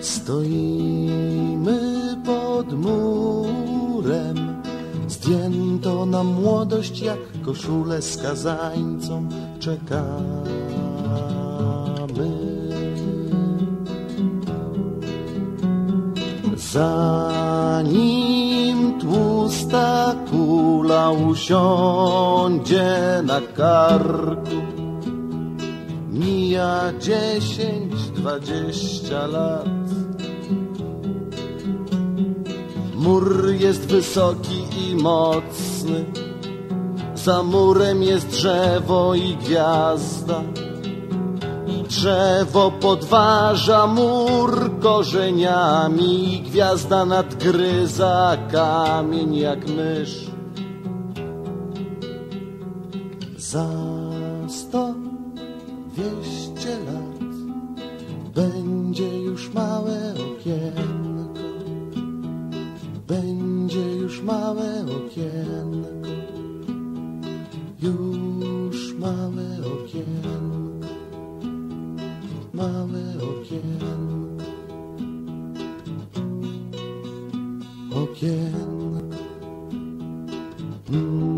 Stoimy pod murem, zdjęto nam młodość jak koszulę skazańcom. Czekamy. Zanim tłusta kula usiądzie na karku, dziesięć, dwadzieścia lat. Mur jest wysoki i mocny, za murem jest drzewo i gwiazda. Drzewo podważa mur korzeniami, gwiazda nadgryza kamień jak mysz. Za sto, będzie już małe okienko, będzie już małe okienko, już małe okienko małe okienko, okienko. Mm.